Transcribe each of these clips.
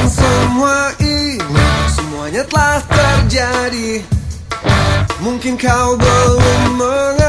Dan semua ini Semuanya telah terjadi. Mungkin kau belum mengerti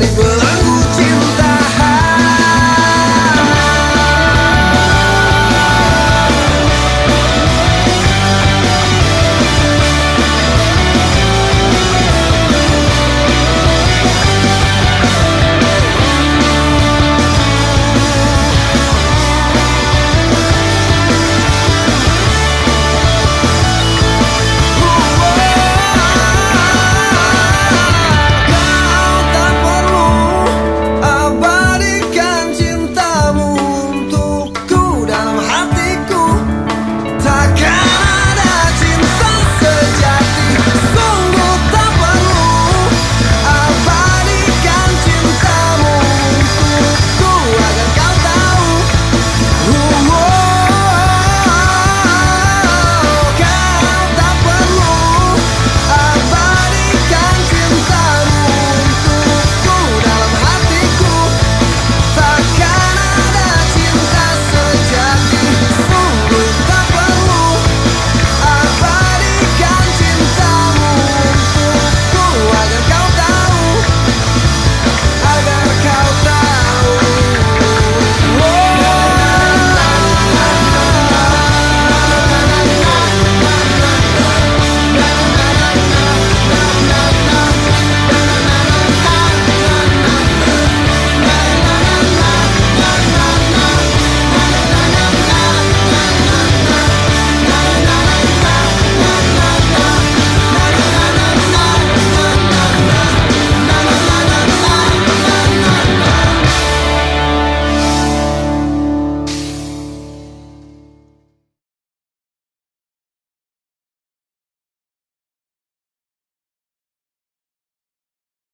everybody will.